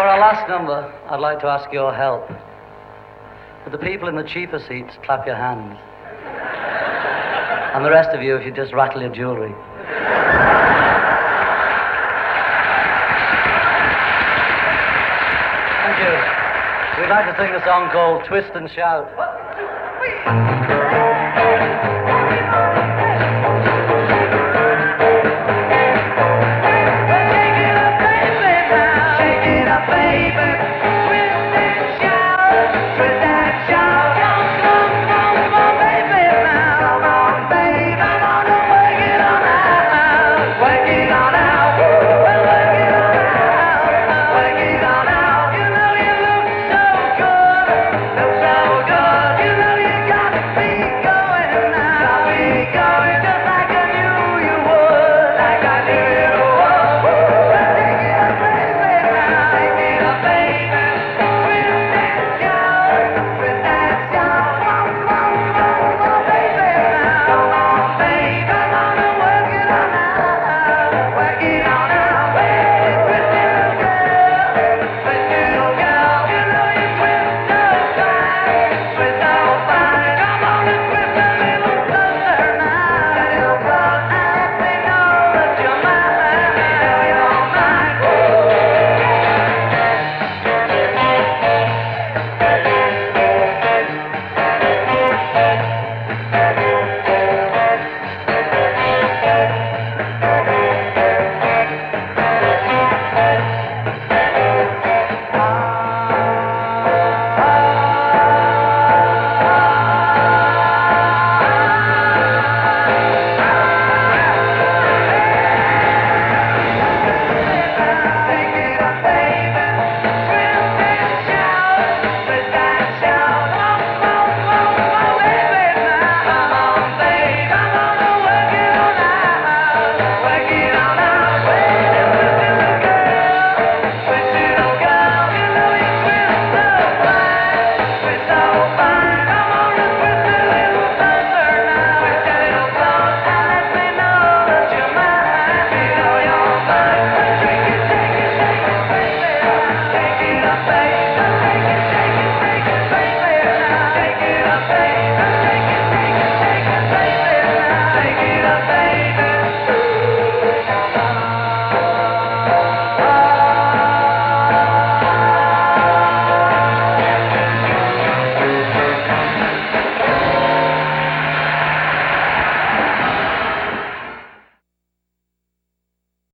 For our last number, I'd like to ask your help. For the people in the cheaper seats, clap your hands. And the rest of you, if you just rattle your jewelry. Thank you. We'd like to sing a song called Twist and Shout.